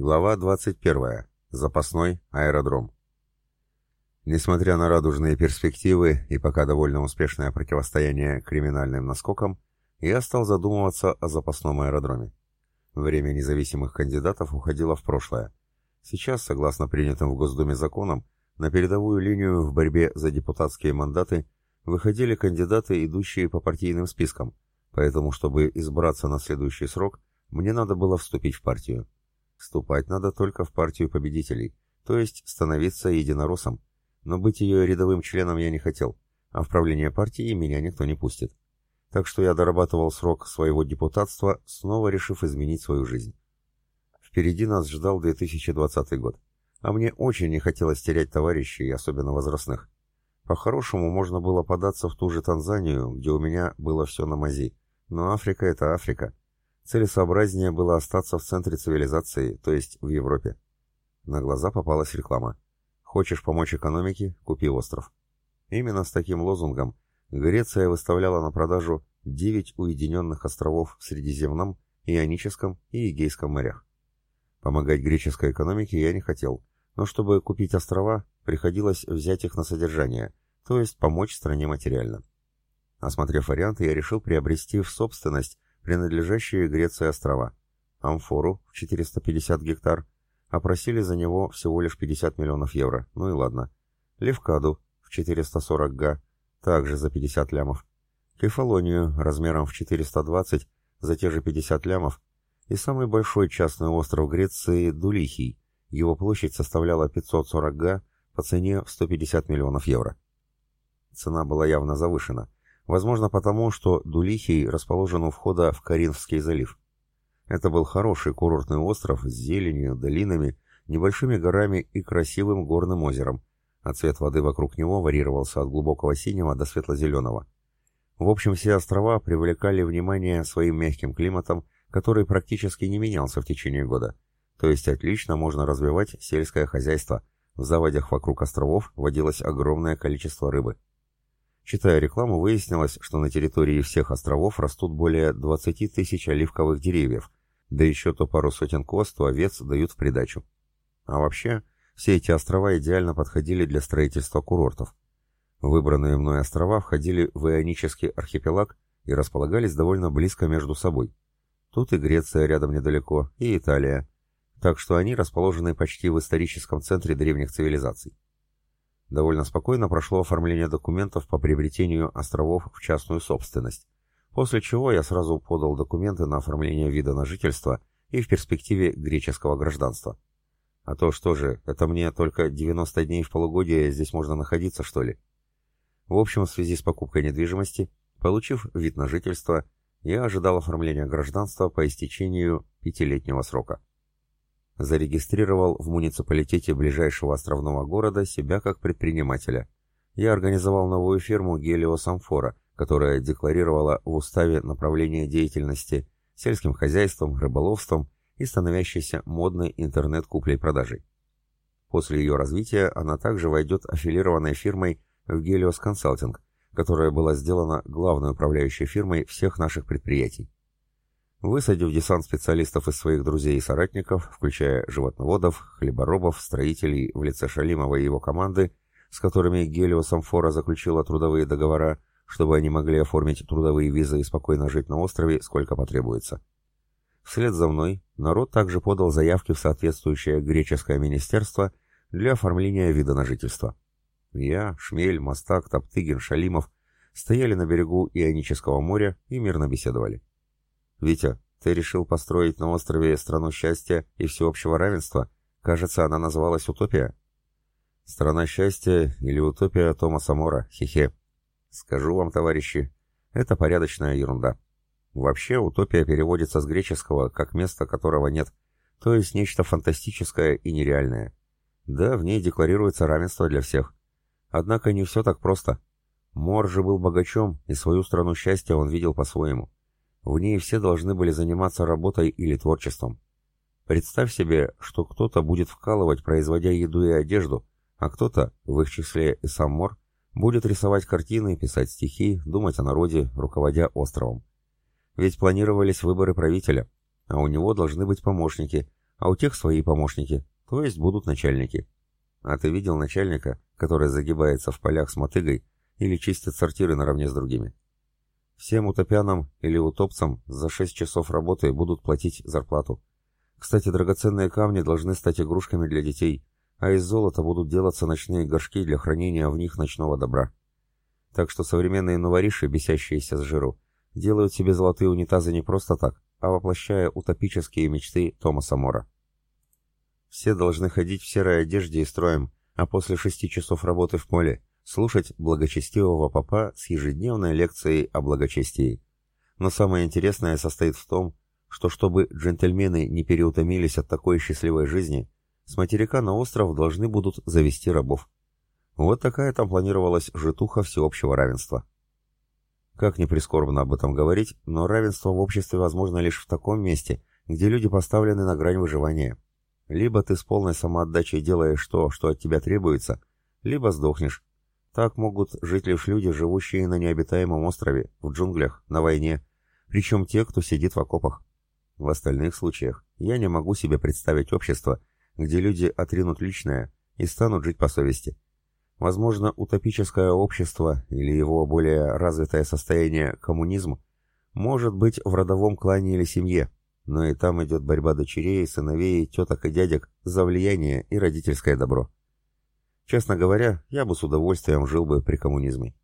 Глава 21. Запасной аэродром. Несмотря на радужные перспективы и пока довольно успешное противостояние криминальным наскокам, я стал задумываться о запасном аэродроме. Время независимых кандидатов уходило в прошлое. Сейчас, согласно принятым в Госдуме законам, на передовую линию в борьбе за депутатские мандаты выходили кандидаты, идущие по партийным спискам, поэтому, чтобы избраться на следующий срок, мне надо было вступить в партию. Вступать надо только в партию победителей, то есть становиться единороссом. Но быть ее рядовым членом я не хотел, а в правление партии меня никто не пустит. Так что я дорабатывал срок своего депутатства, снова решив изменить свою жизнь. Впереди нас ждал 2020 год. А мне очень не хотелось терять товарищей, особенно возрастных. По-хорошему, можно было податься в ту же Танзанию, где у меня было все на мази. Но Африка — это Африка. Целесообразнее было остаться в центре цивилизации, то есть в Европе. На глаза попалась реклама. «Хочешь помочь экономике? Купи остров». Именно с таким лозунгом Греция выставляла на продажу 9 уединенных островов в Средиземном, Ионическом и Эгейском морях. Помогать греческой экономике я не хотел, но чтобы купить острова, приходилось взять их на содержание, то есть помочь стране материально. Осмотрев варианты, я решил приобрести в собственность принадлежащие Греции острова. Амфору в 450 гектар, опросили за него всего лишь 50 миллионов евро, ну и ладно. Левкаду в 440 га, также за 50 лямов. Кефалонию размером в 420 за те же 50 лямов. И самый большой частный остров Греции Дулихий. Его площадь составляла 540 га по цене в 150 миллионов евро. Цена была явно завышена. Возможно потому, что Дулихий расположен у входа в Каринфский залив. Это был хороший курортный остров с зеленью, долинами, небольшими горами и красивым горным озером, а цвет воды вокруг него варьировался от глубокого синего до светло-зеленого. В общем, все острова привлекали внимание своим мягким климатом, который практически не менялся в течение года. То есть отлично можно развивать сельское хозяйство. В заводях вокруг островов водилось огромное количество рыбы. Читая рекламу, выяснилось, что на территории всех островов растут более 20 тысяч оливковых деревьев, да еще то пару сотен коз, то овец дают в придачу. А вообще, все эти острова идеально подходили для строительства курортов. Выбранные мной острова входили в Ионический архипелаг и располагались довольно близко между собой. Тут и Греция рядом недалеко, и Италия, так что они расположены почти в историческом центре древних цивилизаций. Довольно спокойно прошло оформление документов по приобретению островов в частную собственность, после чего я сразу подал документы на оформление вида на жительство и в перспективе греческого гражданства. А то что же, это мне только 90 дней в полугодие здесь можно находиться, что ли? В общем, в связи с покупкой недвижимости, получив вид на жительство, я ожидал оформления гражданства по истечению пятилетнего срока зарегистрировал в муниципалитете ближайшего островного города себя как предпринимателя. Я организовал новую фирму «Гелиосамфора», которая декларировала в уставе направление деятельности сельским хозяйством, рыболовством и становящейся модной интернет-куплей-продажей. После ее развития она также войдет аффилированной фирмой в Гелиос Консалтинг, которая была сделана главной управляющей фирмой всех наших предприятий. Высадив десант специалистов из своих друзей и соратников, включая животноводов, хлеборобов, строителей в лице Шалимова и его команды, с которыми Гелиос Амфора заключила трудовые договора, чтобы они могли оформить трудовые визы и спокойно жить на острове, сколько потребуется. Вслед за мной народ также подал заявки в соответствующее греческое министерство для оформления вида на жительство. Я, Шмель, Мастак, Топтыгин, Шалимов стояли на берегу Ионического моря и мирно беседовали. «Витя, ты решил построить на острове страну счастья и всеобщего равенства? Кажется, она называлась «Утопия». «Страна счастья» или «Утопия» Томаса Мора, хе-хе. Скажу вам, товарищи, это порядочная ерунда. Вообще, утопия переводится с греческого как место, которого нет, то есть нечто фантастическое и нереальное. Да, в ней декларируется равенство для всех. Однако не все так просто. Мор же был богачом, и свою страну счастья он видел по-своему. В ней все должны были заниматься работой или творчеством. Представь себе, что кто-то будет вкалывать, производя еду и одежду, а кто-то, в их числе и сам Мор, будет рисовать картины, писать стихи, думать о народе, руководя островом. Ведь планировались выборы правителя, а у него должны быть помощники, а у тех свои помощники, то есть будут начальники. А ты видел начальника, который загибается в полях с мотыгой или чистит сортиры наравне с другими? Всем утопянам или утопцам за 6 часов работы будут платить зарплату. Кстати, драгоценные камни должны стать игрушками для детей, а из золота будут делаться ночные горшки для хранения в них ночного добра. Так что современные новориши, бесящиеся с жиру, делают себе золотые унитазы не просто так, а воплощая утопические мечты Томаса Мора. Все должны ходить в серой одежде и строем, а после шести часов работы в поле слушать благочестивого папа с ежедневной лекцией о благочестии. Но самое интересное состоит в том, что чтобы джентльмены не переутомились от такой счастливой жизни, с материка на остров должны будут завести рабов. Вот такая там планировалась житуха всеобщего равенства. Как ни прискорбно об этом говорить, но равенство в обществе возможно лишь в таком месте, где люди поставлены на грань выживания. Либо ты с полной самоотдачей делаешь то, что от тебя требуется, либо сдохнешь. Так могут жить лишь люди, живущие на необитаемом острове, в джунглях, на войне, причем те, кто сидит в окопах. В остальных случаях я не могу себе представить общество, где люди отринут личное и станут жить по совести. Возможно, утопическое общество или его более развитое состояние коммунизм может быть в родовом клане или семье, но и там идет борьба дочерей, сыновей, теток и дядек за влияние и родительское добро. Честно говоря, я бы с удовольствием жил бы при коммунизме.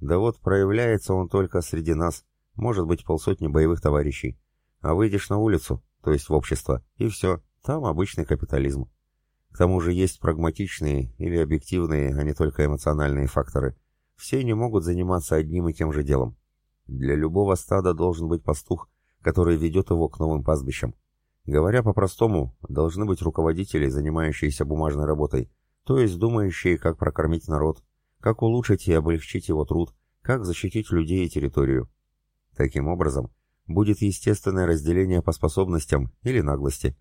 Да вот проявляется он только среди нас, может быть полсотни боевых товарищей. А выйдешь на улицу, то есть в общество, и все, там обычный капитализм. К тому же есть прагматичные или объективные, а не только эмоциональные факторы. Все не могут заниматься одним и тем же делом. Для любого стада должен быть пастух, который ведет его к новым пастбищам. Говоря по-простому, должны быть руководители, занимающиеся бумажной работой, то есть думающие, как прокормить народ, как улучшить и облегчить его труд, как защитить людей и территорию. Таким образом, будет естественное разделение по способностям или наглости.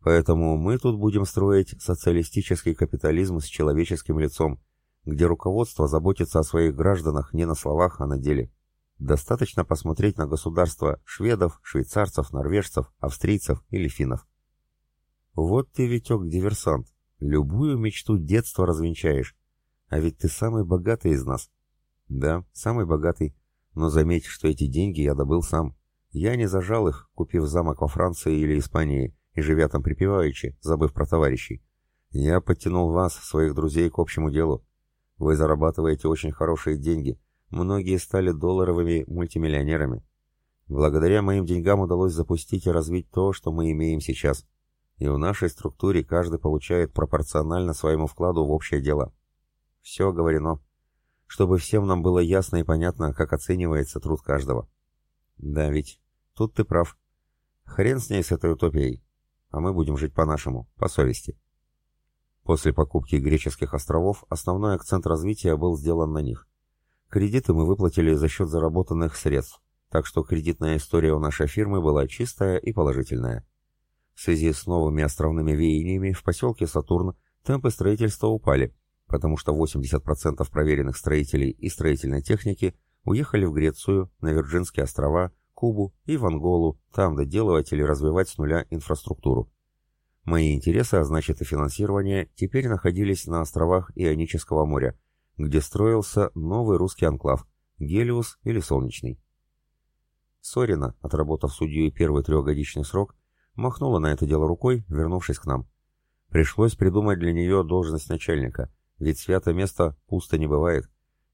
Поэтому мы тут будем строить социалистический капитализм с человеческим лицом, где руководство заботится о своих гражданах не на словах, а на деле. Достаточно посмотреть на государства шведов, швейцарцев, норвежцев, австрийцев или финнов. Вот ты, Витек, диверсант. Любую мечту детства развенчаешь. А ведь ты самый богатый из нас. Да, самый богатый. Но заметь, что эти деньги я добыл сам. Я не зажал их, купив замок во Франции или Испании и живя там припеваючи, забыв про товарищей. Я подтянул вас, своих друзей, к общему делу. Вы зарабатываете очень хорошие деньги, многие стали долларовыми мультимиллионерами. Благодаря моим деньгам удалось запустить и развить то, что мы имеем сейчас. И в нашей структуре каждый получает пропорционально своему вкладу в общее дело. Все говорено. Чтобы всем нам было ясно и понятно, как оценивается труд каждого. Да ведь, тут ты прав. Хрен с ней, с этой утопией. А мы будем жить по-нашему, по совести. После покупки греческих островов основной акцент развития был сделан на них. Кредиты мы выплатили за счет заработанных средств, так что кредитная история у нашей фирмы была чистая и положительная. В связи с новыми островными веяниями в поселке Сатурн темпы строительства упали, потому что 80% проверенных строителей и строительной техники уехали в Грецию, на Вирджинские острова, Кубу и в Анголу, там доделывать или развивать с нуля инфраструктуру. Мои интересы, а значит и финансирование, теперь находились на островах Ионического моря, где строился новый русский анклав – Гелиус или Солнечный. Сорина, отработав судью первый трехгодичный срок, махнула на это дело рукой, вернувшись к нам. Пришлось придумать для нее должность начальника, ведь свято место пусто не бывает,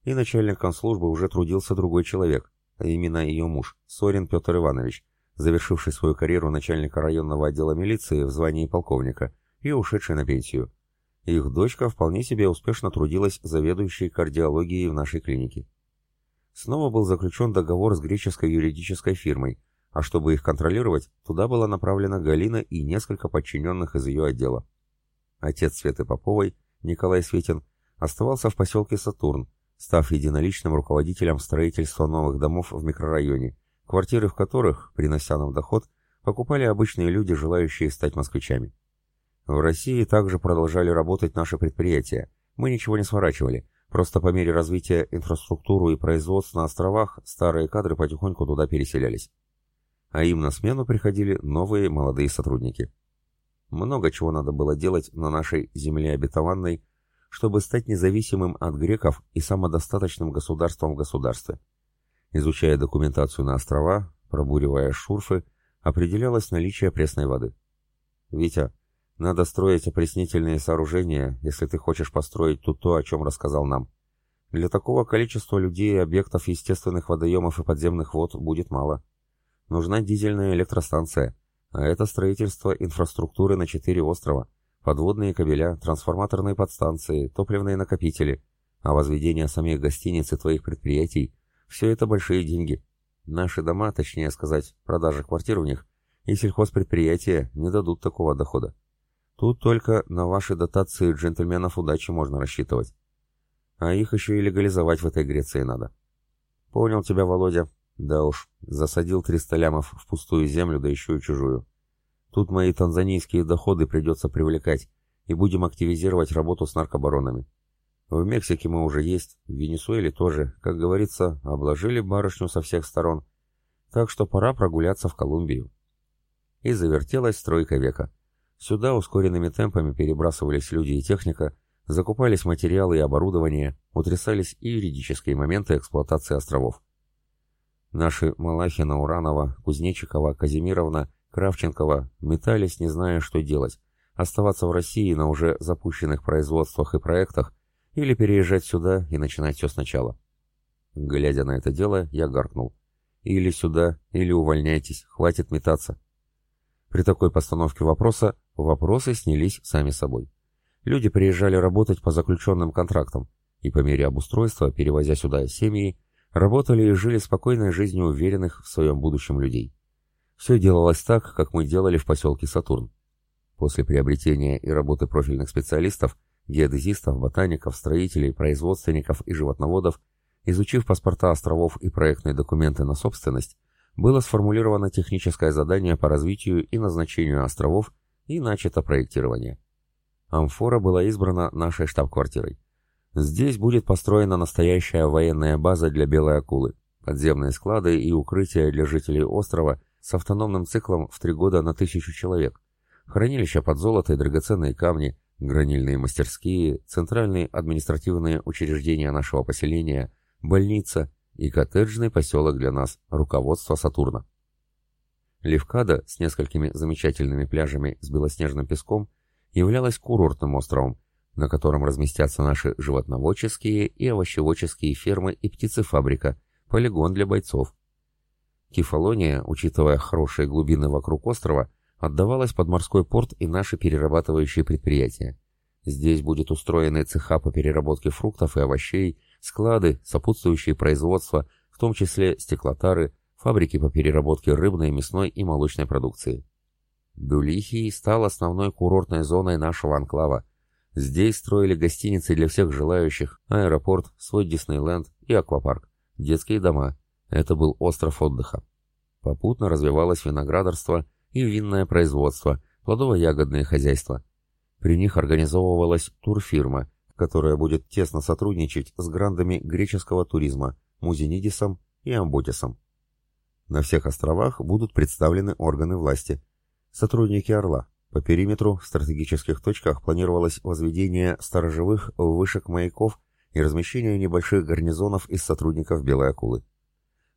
и начальником службы уже трудился другой человек, а именно ее муж, Сорин Петр Иванович, завершивший свою карьеру начальника районного отдела милиции в звании полковника и ушедший на пенсию. Их дочка вполне себе успешно трудилась заведующей кардиологией в нашей клинике. Снова был заключен договор с греческой юридической фирмой, а чтобы их контролировать, туда была направлена Галина и несколько подчиненных из ее отдела. Отец Светы Поповой, Николай Светин, оставался в поселке Сатурн, став единоличным руководителем строительства новых домов в микрорайоне, квартиры в которых, принося нам доход, покупали обычные люди, желающие стать москвичами. В России также продолжали работать наши предприятия. Мы ничего не сворачивали. Просто по мере развития инфраструктуры и производства на островах старые кадры потихоньку туда переселялись. А им на смену приходили новые молодые сотрудники. много чего надо было делать на нашей земле обетованной, чтобы стать независимым от греков и самодостаточным государством в государстве. Изучая документацию на острова, пробуривая шурфы, определялось наличие пресной воды. «Витя, надо строить опреснительные сооружения, если ты хочешь построить тут то, о чем рассказал нам. Для такого количества людей и объектов естественных водоемов и подземных вод будет мало. Нужна дизельная электростанция, а это строительство инфраструктуры на четыре острова, подводные кабеля, трансформаторные подстанции, топливные накопители, а возведение самих гостиниц и твоих предприятий – все это большие деньги. Наши дома, точнее сказать, продажа квартир в них, и сельхозпредприятия не дадут такого дохода. Тут только на ваши дотации джентльменов удачи можно рассчитывать. А их еще и легализовать в этой Греции надо. Понял тебя, Володя. Да уж, засадил 300 лямов в пустую землю, да еще и чужую. Тут мои танзанийские доходы придется привлекать, и будем активизировать работу с наркобаронами. В Мексике мы уже есть, в Венесуэле тоже, как говорится, обложили барышню со всех сторон. Так что пора прогуляться в Колумбию. И завертелась стройка века. Сюда ускоренными темпами перебрасывались люди и техника, закупались материалы и оборудование, утрясались и юридические моменты эксплуатации островов. Наши Малахина, Уранова, Кузнечикова, Казимировна, Кравченкова метались, не зная, что делать, оставаться в России на уже запущенных производствах и проектах или переезжать сюда и начинать все сначала. Глядя на это дело, я гаркнул. Или сюда, или увольняйтесь, хватит метаться. При такой постановке вопроса, вопросы снялись сами собой. Люди приезжали работать по заключенным контрактам, и по мере обустройства, перевозя сюда семьи, Работали и жили спокойной жизнью уверенных в своем будущем людей. Все делалось так, как мы делали в поселке Сатурн. После приобретения и работы профильных специалистов, геодезистов, ботаников, строителей, производственников и животноводов, изучив паспорта островов и проектные документы на собственность, было сформулировано техническое задание по развитию и назначению островов и начато проектирование. Амфора была избрана нашей штаб-квартирой. Здесь будет построена настоящая военная база для белой акулы, подземные склады и укрытия для жителей острова с автономным циклом в три года на тысячу человек, хранилища под золото и драгоценные камни, гранильные мастерские, центральные административные учреждения нашего поселения, больница и коттеджный поселок для нас, руководство Сатурна. Левкада с несколькими замечательными пляжами с белоснежным песком являлась курортным островом, на котором разместятся наши животноводческие и овощеводческие фермы и птицефабрика, полигон для бойцов. Кефалония, учитывая хорошие глубины вокруг острова, отдавалась под морской порт и наши перерабатывающие предприятия. Здесь будет устроены цеха по переработке фруктов и овощей, склады, сопутствующие производства, в том числе стеклотары, фабрики по переработке рыбной, мясной и молочной продукции. Дулихий стал основной курортной зоной нашего анклава, Здесь строили гостиницы для всех желающих, аэропорт, свой Диснейленд и аквапарк, детские дома. Это был остров отдыха. Попутно развивалось виноградарство и винное производство, плодово-ягодные хозяйства. При них организовывалась турфирма, которая будет тесно сотрудничать с грандами греческого туризма, Музинидисом и Амботисом. На всех островах будут представлены органы власти. Сотрудники «Орла», по периметру в стратегических точках планировалось возведение сторожевых вышек маяков и размещение небольших гарнизонов из сотрудников Белой Акулы.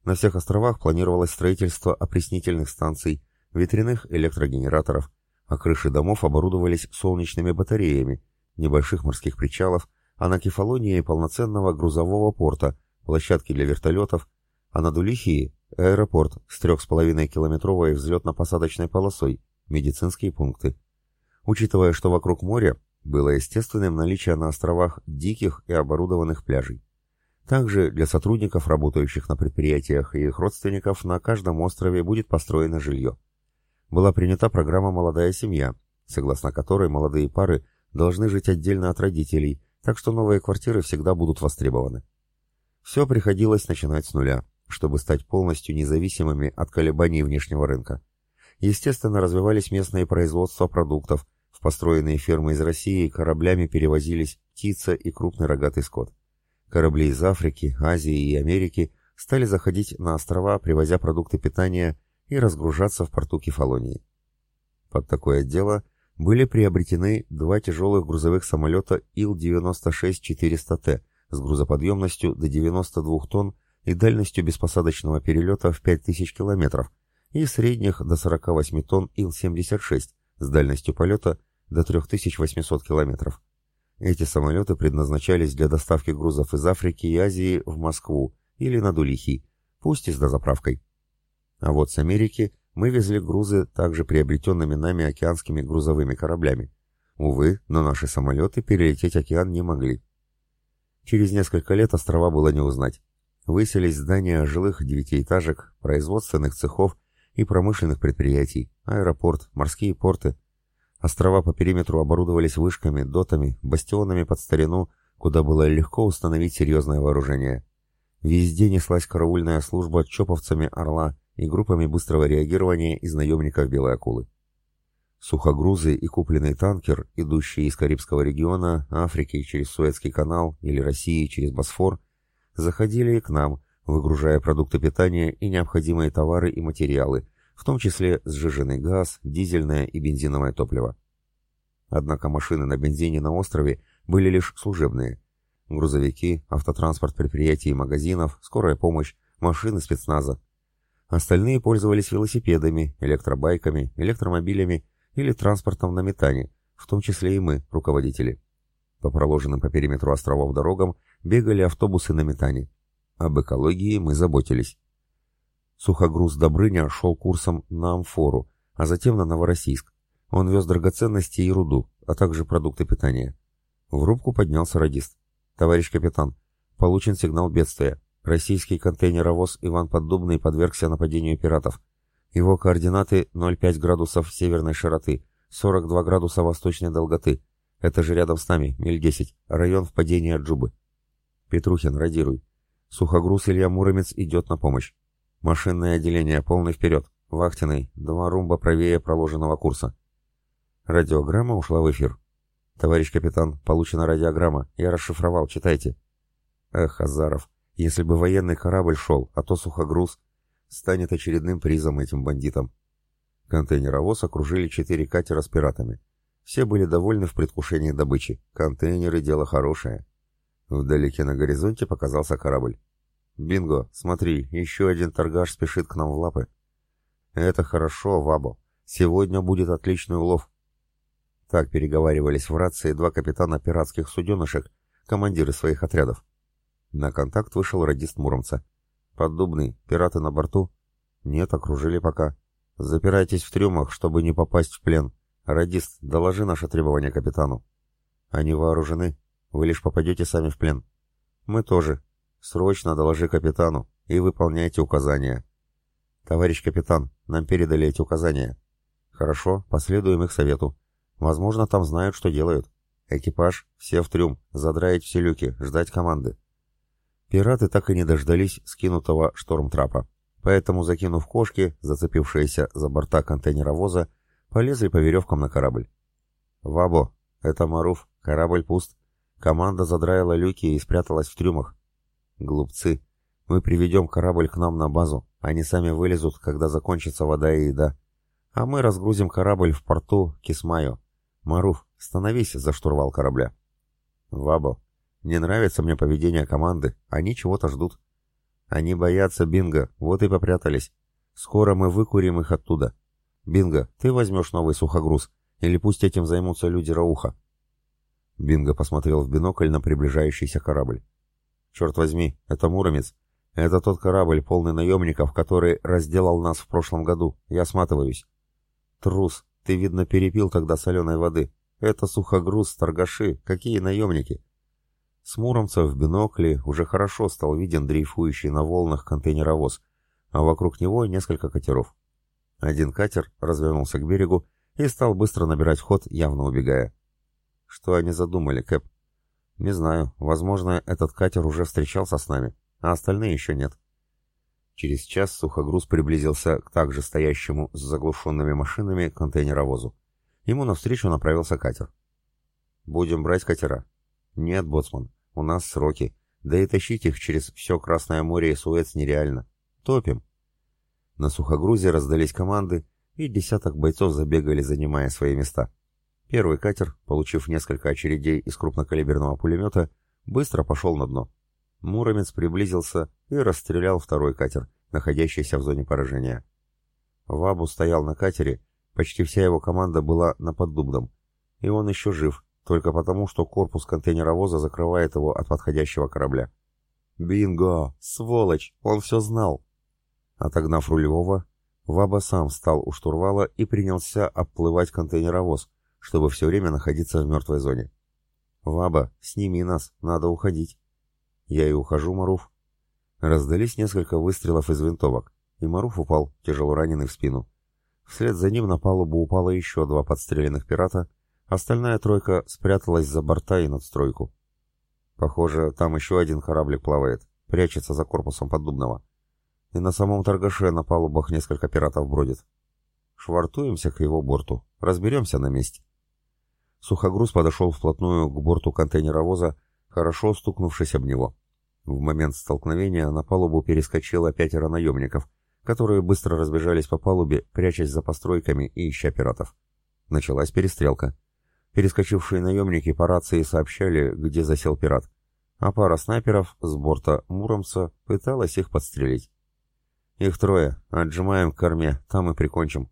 На всех островах планировалось строительство опреснительных станций, ветряных электрогенераторов, а крыши домов оборудовались солнечными батареями, небольших морских причалов, а на Кефалонии полноценного грузового порта, площадки для вертолетов, а на Дулихии – аэропорт с 3,5-километровой взлетно-посадочной полосой, медицинские пункты. Учитывая, что вокруг моря, было естественным наличие на островах диких и оборудованных пляжей. Также для сотрудников, работающих на предприятиях и их родственников, на каждом острове будет построено жилье. Была принята программа «Молодая семья», согласно которой молодые пары должны жить отдельно от родителей, так что новые квартиры всегда будут востребованы. Все приходилось начинать с нуля, чтобы стать полностью независимыми от колебаний внешнего рынка. Естественно, развивались местные производства продуктов, в построенные фермы из России кораблями перевозились птица и крупный рогатый скот. Корабли из Африки, Азии и Америки стали заходить на острова, привозя продукты питания и разгружаться в порту Кефалонии. Под такое дело были приобретены два тяжелых грузовых самолета Ил-96-400Т с грузоподъемностью до 92 тонн и дальностью беспосадочного перелета в 5000 километров и средних до 48 тонн Ил-76 с дальностью полета до 3800 километров. Эти самолеты предназначались для доставки грузов из Африки и Азии в Москву или на Дулихи, пусть и с дозаправкой. А вот с Америки мы везли грузы также приобретенными нами океанскими грузовыми кораблями. Увы, но наши самолеты перелететь океан не могли. Через несколько лет острова было не узнать. Выселись здания жилых девятиэтажек, производственных цехов и промышленных предприятий, аэропорт, морские порты. Острова по периметру оборудовались вышками, дотами, бастионами под старину, куда было легко установить серьезное вооружение. Везде неслась караульная служба чоповцами «Орла», и группами быстрого реагирования из наемников «Белой акулы». Сухогрузы и купленный танкер, идущий из Карибского региона, Африки через Суэцкий канал или России через Босфор, заходили и к нам, выгружая продукты питания и необходимые товары и материалы, в том числе сжиженный газ, дизельное и бензиновое топливо. Однако машины на бензине на острове были лишь служебные. Грузовики, автотранспорт предприятий и магазинов, скорая помощь, машины спецназа, Остальные пользовались велосипедами, электробайками, электромобилями или транспортом на метане, в том числе и мы, руководители. По проложенным по периметру островов дорогам бегали автобусы на метане. Об экологии мы заботились. Сухогруз Добрыня шел курсом на Амфору, а затем на Новороссийск. Он вез драгоценности и руду, а также продукты питания. В рубку поднялся радист. «Товарищ капитан, получен сигнал бедствия. Российский контейнеровоз Иван Поддубный подвергся нападению пиратов. Его координаты 0,5 градусов северной широты, 42 градуса восточной долготы. Это же рядом с нами, миль 10, район впадения Джубы. Петрухин, радируй. Сухогруз Илья Муромец идет на помощь. Машинное отделение, полный вперед. Вахтенный, два румба правее проложенного курса. Радиограмма ушла в эфир. Товарищ капитан, получена радиограмма. Я расшифровал, читайте. Эх, Азаров, если бы военный корабль шел, а то сухогруз, станет очередным призом этим бандитам. Контейнеровоз окружили четыре катера с пиратами. Все были довольны в предвкушении добычи. Контейнеры — дело хорошее. Вдалеке на горизонте показался корабль. «Бинго, смотри, еще один торгаш спешит к нам в лапы». «Это хорошо, Вабо. Сегодня будет отличный улов». Так переговаривались в рации два капитана пиратских суденышек, командиры своих отрядов. На контакт вышел радист Муромца. «Поддубный, пираты на борту?» «Нет, окружили пока. Запирайтесь в трюмах, чтобы не попасть в плен. Радист, доложи наше требование капитану». «Они вооружены. Вы лишь попадете сами в плен». «Мы тоже. Срочно доложи капитану и выполняйте указания». «Товарищ капитан, нам передали эти указания». «Хорошо, последуем их совету. Возможно, там знают, что делают. Экипаж, все в трюм, задраить все люки, ждать команды». Пираты так и не дождались скинутого штормтрапа, поэтому, закинув кошки, зацепившиеся за борта контейнеровоза, полезли по веревкам на корабль. «Вабо, это Маруф, корабль пуст. Команда задраила люки и спряталась в трюмах. Глупцы, мы приведем корабль к нам на базу, они сами вылезут, когда закончится вода и еда. А мы разгрузим корабль в порту Кисмайо. Маруф, становись за штурвал корабля». «Вабо, не нравится мне поведение команды, они чего-то ждут. Они боятся Бинго, вот и попрятались. Скоро мы выкурим их оттуда. Бинго, ты возьмешь новый сухогруз, или пусть этим займутся люди Рауха. Бинго посмотрел в бинокль на приближающийся корабль. «Черт возьми, это Муромец. Это тот корабль, полный наемников, который разделал нас в прошлом году. Я сматываюсь». «Трус, ты, видно, перепил тогда соленой воды. Это сухогруз, торгаши. Какие наемники? С Муромца в бинокле уже хорошо стал виден дрейфующий на волнах контейнеровоз, а вокруг него несколько катеров. Один катер развернулся к берегу и стал быстро набирать ход, явно убегая. Что они задумали, Кэп? Не знаю, возможно, этот катер уже встречался с нами, а остальные еще нет. Через час сухогруз приблизился к также стоящему с заглушенными машинами контейнеровозу. Ему навстречу направился катер. «Будем брать катера?» «Нет, боцман. У нас сроки, да и тащить их через все Красное море и Суэц нереально. Топим. На сухогрузе раздались команды, и десяток бойцов забегали, занимая свои места. Первый катер, получив несколько очередей из крупнокалиберного пулемета, быстро пошел на дно. Муромец приблизился и расстрелял второй катер, находящийся в зоне поражения. Вабу стоял на катере, почти вся его команда была на поддубном, и он еще жив, только потому, что корпус контейнеровоза закрывает его от подходящего корабля. «Бинго! Сволочь! Он все знал!» Отогнав рулевого, Ваба сам встал у штурвала и принялся обплывать контейнеровоз, чтобы все время находиться в мертвой зоне. «Ваба, сними нас, надо уходить». «Я и ухожу, Маруф». Раздались несколько выстрелов из винтовок, и Маруф упал, тяжело раненый в спину. Вслед за ним на палубу упало еще два подстреленных пирата, остальная тройка спряталась за борта и надстройку. Похоже, там еще один кораблик плавает, прячется за корпусом поддубного. И на самом торгаше на палубах несколько пиратов бродит. Швартуемся к его борту, разберемся на месте. Сухогруз подошел вплотную к борту контейнеровоза, хорошо стукнувшись об него. В момент столкновения на палубу перескочило пятеро наемников, которые быстро разбежались по палубе, прячась за постройками и ища пиратов. Началась перестрелка. Перескочившие наемники по рации сообщали, где засел пират, а пара снайперов с борта Муромца пыталась их подстрелить. «Их трое. Отжимаем к корме, там и прикончим».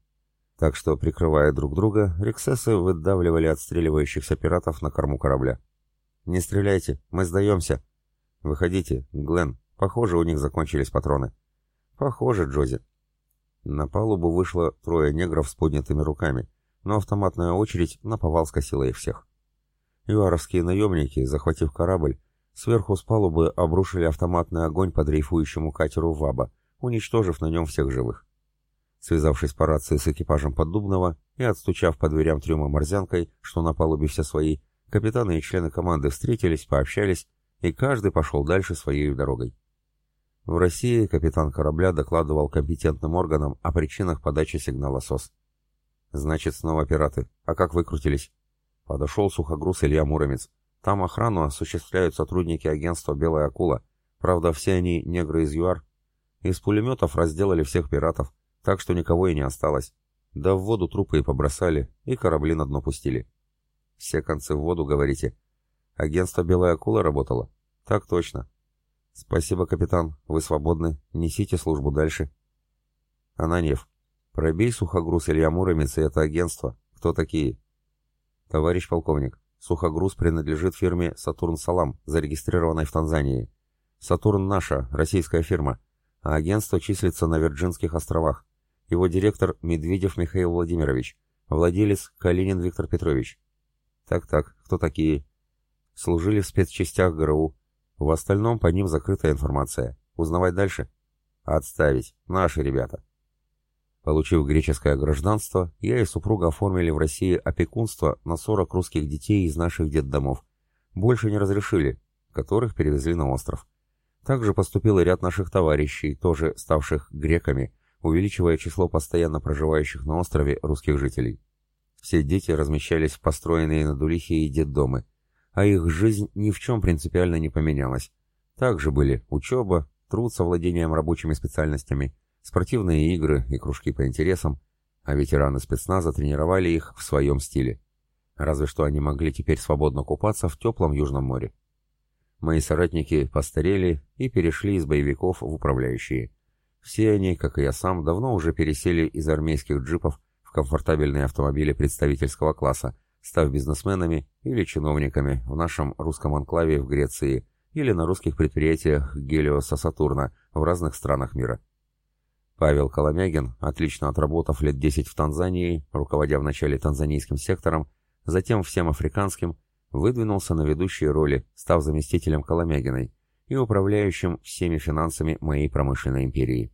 Так что, прикрывая друг друга, рексесы выдавливали отстреливающихся пиратов на корму корабля. «Не стреляйте, мы сдаемся!» «Выходите, Глен, похоже, у них закончились патроны». «Похоже, Джози». На палубу вышло трое негров с поднятыми руками, но автоматная очередь наповал скосила их всех. Юаровские наемники, захватив корабль, сверху с палубы обрушили автоматный огонь по дрейфующему катеру «Ваба», уничтожив на нем всех живых. Связавшись по рации с экипажем Поддубного и отстучав по дверям трюма морзянкой, что на палубе все свои, капитаны и члены команды встретились, пообщались, и каждый пошел дальше своей дорогой. В России капитан корабля докладывал компетентным органам о причинах подачи сигнала СОС. «Значит, снова пираты. А как выкрутились?» Подошел сухогруз Илья Муромец. «Там охрану осуществляют сотрудники агентства «Белая акула». Правда, все они негры из ЮАР. Из пулеметов разделали всех пиратов, так что никого и не осталось. Да в воду трупы и побросали, и корабли на дно пустили. Все концы в воду, говорите. Агентство «Белая акула» работало? Так точно. «Спасибо, капитан. Вы свободны. Несите службу дальше». «Ананьев, пробей сухогруз Илья Муромец и это агентство. Кто такие?» «Товарищ полковник, сухогруз принадлежит фирме «Сатурн Салам», зарегистрированной в Танзании. «Сатурн» наша, российская фирма, а агентство числится на Вирджинских островах. Его директор Медведев Михаил Владимирович, владелец Калинин Виктор Петрович». «Так-так, кто такие?» «Служили в спецчастях ГРУ». В остальном по ним закрытая информация. Узнавать дальше? Отставить. Наши ребята. Получив греческое гражданство, я и супруга оформили в России опекунство на 40 русских детей из наших детдомов. Больше не разрешили, которых перевезли на остров. Также поступил и ряд наших товарищей, тоже ставших греками, увеличивая число постоянно проживающих на острове русских жителей. Все дети размещались в построенные над Улихией детдомы, а их жизнь ни в чем принципиально не поменялась. Также были учеба, труд со владением рабочими специальностями, спортивные игры и кружки по интересам, а ветераны спецназа тренировали их в своем стиле. Разве что они могли теперь свободно купаться в теплом Южном море. Мои соратники постарели и перешли из боевиков в управляющие. Все они, как и я сам, давно уже пересели из армейских джипов в комфортабельные автомобили представительского класса, став бизнесменами или чиновниками в нашем русском анклаве в Греции или на русских предприятиях Гелиоса Сатурна в разных странах мира. Павел Коломягин, отлично отработав лет 10 в Танзании, руководя вначале танзанийским сектором, затем всем африканским, выдвинулся на ведущие роли, став заместителем Коломягиной и управляющим всеми финансами моей промышленной империи.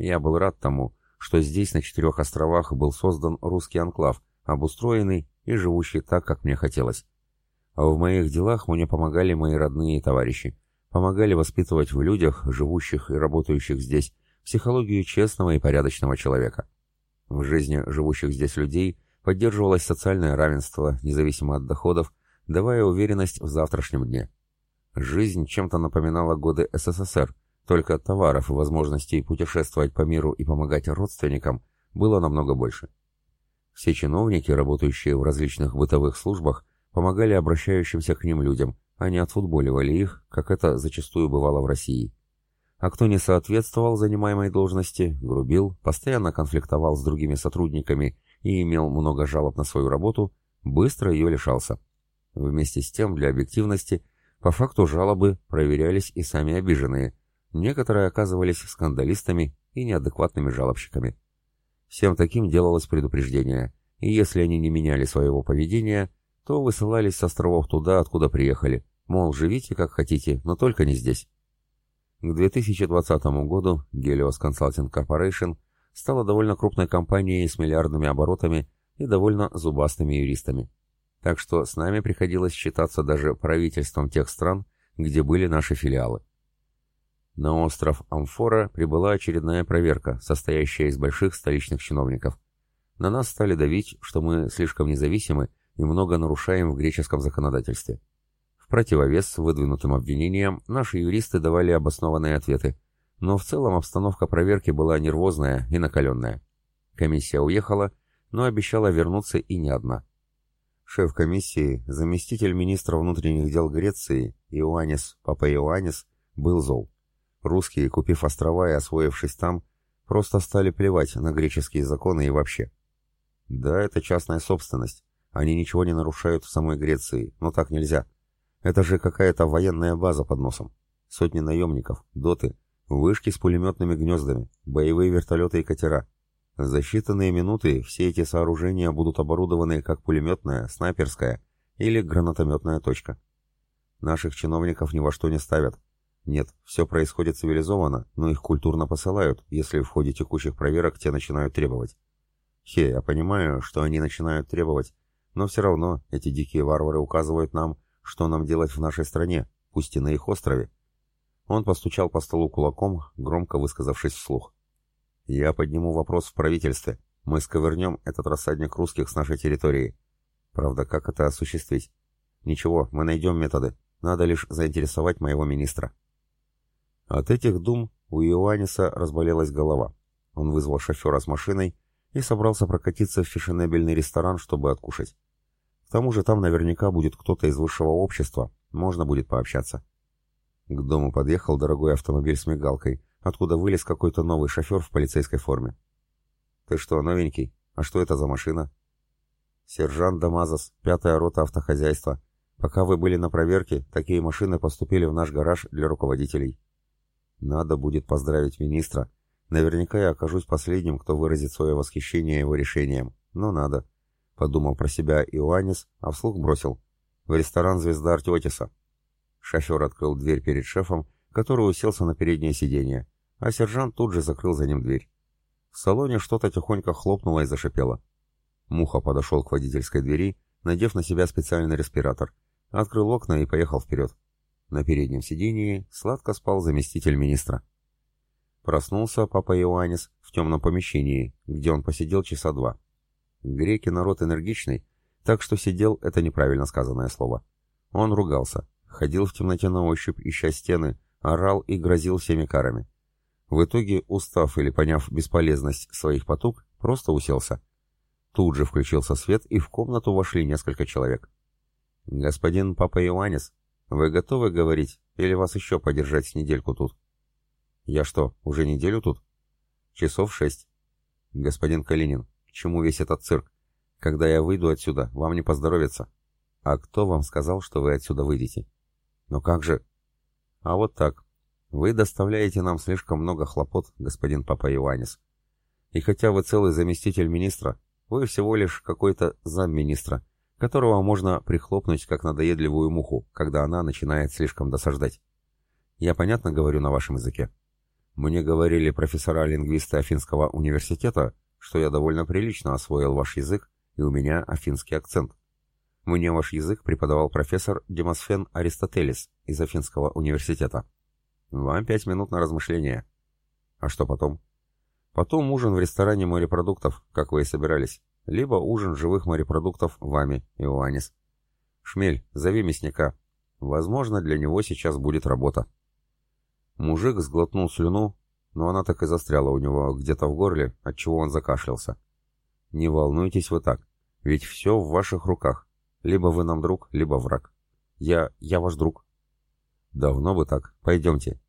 Я был рад тому, что здесь, на четырех островах, был создан русский анклав, обустроенный и живущий так, как мне хотелось. А в моих делах мне помогали мои родные и товарищи, помогали воспитывать в людях, живущих и работающих здесь, психологию честного и порядочного человека. В жизни живущих здесь людей поддерживалось социальное равенство, независимо от доходов, давая уверенность в завтрашнем дне. Жизнь чем-то напоминала годы СССР, только товаров и возможностей путешествовать по миру и помогать родственникам было намного больше. Все чиновники, работающие в различных бытовых службах, помогали обращающимся к ним людям, а не отфутболивали их, как это зачастую бывало в России. А кто не соответствовал занимаемой должности, грубил, постоянно конфликтовал с другими сотрудниками и имел много жалоб на свою работу, быстро ее лишался. Вместе с тем, для объективности, по факту жалобы проверялись и сами обиженные. Некоторые оказывались скандалистами и неадекватными жалобщиками. Всем таким делалось предупреждение, и если они не меняли своего поведения, то высылались с островов туда, откуда приехали, мол, живите как хотите, но только не здесь. К 2020 году Helios Consulting Corporation стала довольно крупной компанией с миллиардными оборотами и довольно зубастыми юристами. Так что с нами приходилось считаться даже правительством тех стран, где были наши филиалы. На остров Амфора прибыла очередная проверка, состоящая из больших столичных чиновников. На нас стали давить, что мы слишком независимы и много нарушаем в греческом законодательстве противовес выдвинутым обвинениям наши юристы давали обоснованные ответы, но в целом обстановка проверки была нервозная и накаленная. Комиссия уехала, но обещала вернуться и не одна. Шеф комиссии, заместитель министра внутренних дел Греции, Иоаннис, папа Иоаннис, был зол. Русские, купив острова и освоившись там, просто стали плевать на греческие законы и вообще. Да, это частная собственность. Они ничего не нарушают в самой Греции, но так нельзя. Это же какая-то военная база под носом. Сотни наемников, доты, вышки с пулеметными гнездами, боевые вертолеты и катера. За считанные минуты все эти сооружения будут оборудованы как пулеметная, снайперская или гранатометная точка. Наших чиновников ни во что не ставят. Нет, все происходит цивилизованно, но их культурно посылают, если в ходе текущих проверок те начинают требовать. Хе, я понимаю, что они начинают требовать, но все равно эти дикие варвары указывают нам, что нам делать в нашей стране, пусть и на их острове? Он постучал по столу кулаком, громко высказавшись вслух. Я подниму вопрос в правительстве. Мы сковырнем этот рассадник русских с нашей территории. Правда, как это осуществить? Ничего, мы найдем методы. Надо лишь заинтересовать моего министра. От этих дум у Иоанниса разболелась голова. Он вызвал шофера с машиной и собрался прокатиться в фешенебельный ресторан, чтобы откушать. К тому же там наверняка будет кто-то из высшего общества, можно будет пообщаться. К дому подъехал дорогой автомобиль с мигалкой, откуда вылез какой-то новый шофер в полицейской форме. «Ты что, новенький? А что это за машина?» «Сержант Дамазос, пятая рота автохозяйства. Пока вы были на проверке, такие машины поступили в наш гараж для руководителей». «Надо будет поздравить министра. Наверняка я окажусь последним, кто выразит свое восхищение его решением. Но надо подумал про себя Иоаннис, а вслух бросил. В ресторан «Звезда Артиотиса». Шофер открыл дверь перед шефом, который уселся на переднее сиденье, а сержант тут же закрыл за ним дверь. В салоне что-то тихонько хлопнуло и зашипело. Муха подошел к водительской двери, надев на себя специальный респиратор, открыл окна и поехал вперед. На переднем сидении сладко спал заместитель министра. Проснулся папа Иоаннис в темном помещении, где он посидел часа два. Греки народ энергичный, так что сидел — это неправильно сказанное слово. Он ругался, ходил в темноте на ощупь, ища стены, орал и грозил всеми карами. В итоге, устав или поняв бесполезность своих потуг, просто уселся. Тут же включился свет, и в комнату вошли несколько человек. «Господин Папа Иоаннис, вы готовы говорить, или вас еще подержать недельку тут?» «Я что, уже неделю тут?» «Часов шесть». «Господин Калинин, к чему весь этот цирк? Когда я выйду отсюда, вам не поздоровится. А кто вам сказал, что вы отсюда выйдете? Но как же? А вот так. Вы доставляете нам слишком много хлопот, господин Папа Иоаннис. И хотя вы целый заместитель министра, вы всего лишь какой-то замминистра, которого можно прихлопнуть как надоедливую муху, когда она начинает слишком досаждать. Я понятно говорю на вашем языке? Мне говорили профессора-лингвисты Афинского университета, что я довольно прилично освоил ваш язык, и у меня афинский акцент. Мне ваш язык преподавал профессор Демосфен Аристотелес из Афинского университета. Вам пять минут на размышление. А что потом? Потом ужин в ресторане морепродуктов, как вы и собирались. Либо ужин живых морепродуктов вами, Иоаннис. Шмель, зови мясника. Возможно, для него сейчас будет работа. Мужик сглотнул слюну, но она так и застряла у него где-то в горле, отчего он закашлялся. Не волнуйтесь вы так, ведь все в ваших руках. Либо вы нам друг, либо враг. Я... я ваш друг. Давно бы так. Пойдемте.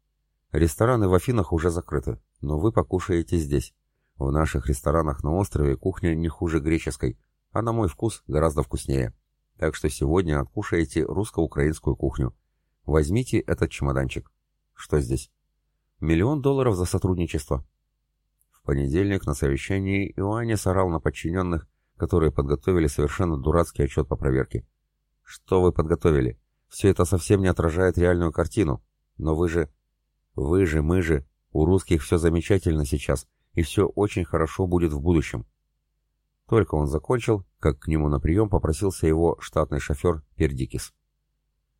Рестораны в Афинах уже закрыты, но вы покушаете здесь. В наших ресторанах на острове кухня не хуже греческой, а на мой вкус гораздо вкуснее. Так что сегодня откушаете русско-украинскую кухню. Возьмите этот чемоданчик. Что здесь? Миллион долларов за сотрудничество. В понедельник на совещании Иоаннис орал на подчиненных, которые подготовили совершенно дурацкий отчет по проверке. Что вы подготовили? Все это совсем не отражает реальную картину. Но вы же... Вы же, мы же... У русских все замечательно сейчас, и все очень хорошо будет в будущем. Только он закончил, как к нему на прием попросился его штатный шофер Пердикис.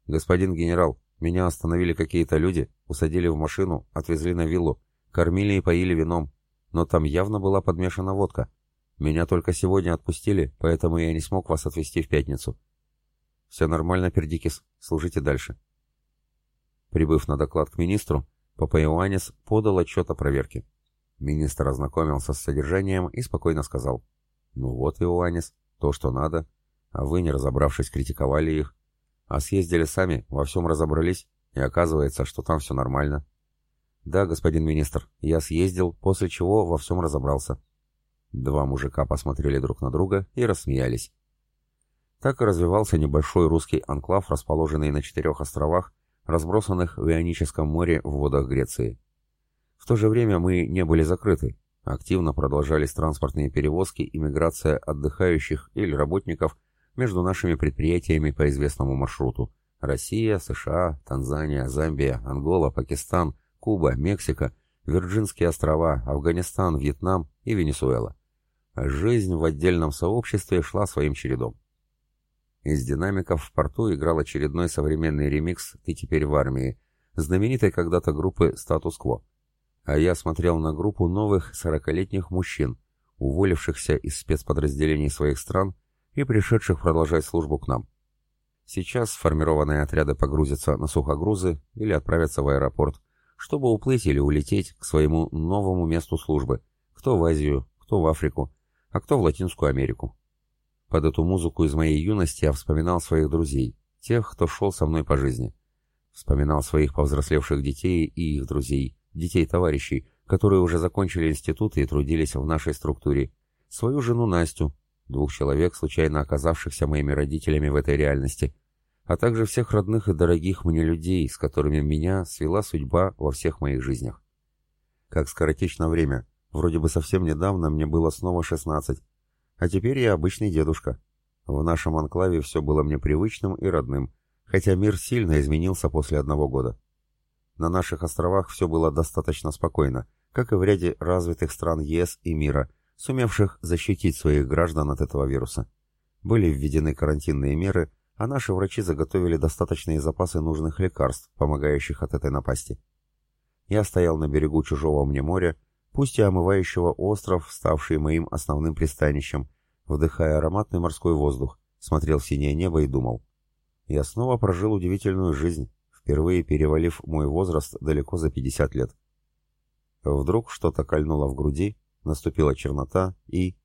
«Господин генерал, меня остановили какие-то люди, усадили в машину, отвезли на виллу, кормили и поили вином, но там явно была подмешана водка. Меня только сегодня отпустили, поэтому я не смог вас отвезти в пятницу». «Все нормально, Пердикис, служите дальше». Прибыв на доклад к министру, Папа Иоаннис подал отчет о проверке. Министр ознакомился с содержанием и спокойно сказал – ну вот, Иоаннис, то, что надо. А вы, не разобравшись, критиковали их. А съездили сами, во всем разобрались, и оказывается, что там все нормально. Да, господин министр, я съездил, после чего во всем разобрался. Два мужика посмотрели друг на друга и рассмеялись. Так и развивался небольшой русский анклав, расположенный на четырех островах, разбросанных в Ионическом море в водах Греции. В то же время мы не были закрыты, Активно продолжались транспортные перевозки и миграция отдыхающих или работников между нашими предприятиями по известному маршруту. Россия, США, Танзания, Замбия, Ангола, Пакистан, Куба, Мексика, Вирджинские острова, Афганистан, Вьетнам и Венесуэла. Жизнь в отдельном сообществе шла своим чередом. Из динамиков в порту играл очередной современный ремикс «Ты теперь в армии», знаменитой когда-то группы «Статус-кво» а я смотрел на группу новых сорокалетних мужчин, уволившихся из спецподразделений своих стран и пришедших продолжать службу к нам. Сейчас сформированные отряды погрузятся на сухогрузы или отправятся в аэропорт, чтобы уплыть или улететь к своему новому месту службы, кто в Азию, кто в Африку, а кто в Латинскую Америку. Под эту музыку из моей юности я вспоминал своих друзей, тех, кто шел со мной по жизни. Вспоминал своих повзрослевших детей и их друзей, детей товарищей, которые уже закончили институты и трудились в нашей структуре, свою жену Настю, двух человек, случайно оказавшихся моими родителями в этой реальности, а также всех родных и дорогих мне людей, с которыми меня свела судьба во всех моих жизнях. Как скоротечно время, вроде бы совсем недавно мне было снова 16, а теперь я обычный дедушка. В нашем анклаве все было мне привычным и родным, хотя мир сильно изменился после одного года. На наших островах все было достаточно спокойно, как и в ряде развитых стран ЕС и мира, сумевших защитить своих граждан от этого вируса. Были введены карантинные меры, а наши врачи заготовили достаточные запасы нужных лекарств, помогающих от этой напасти. Я стоял на берегу чужого мне моря, пусть и омывающего остров, ставший моим основным пристанищем, вдыхая ароматный морской воздух, смотрел в синее небо и думал. Я снова прожил удивительную жизнь, впервые перевалив мой возраст далеко за 50 лет. Вдруг что-то кольнуло в груди, наступила чернота и...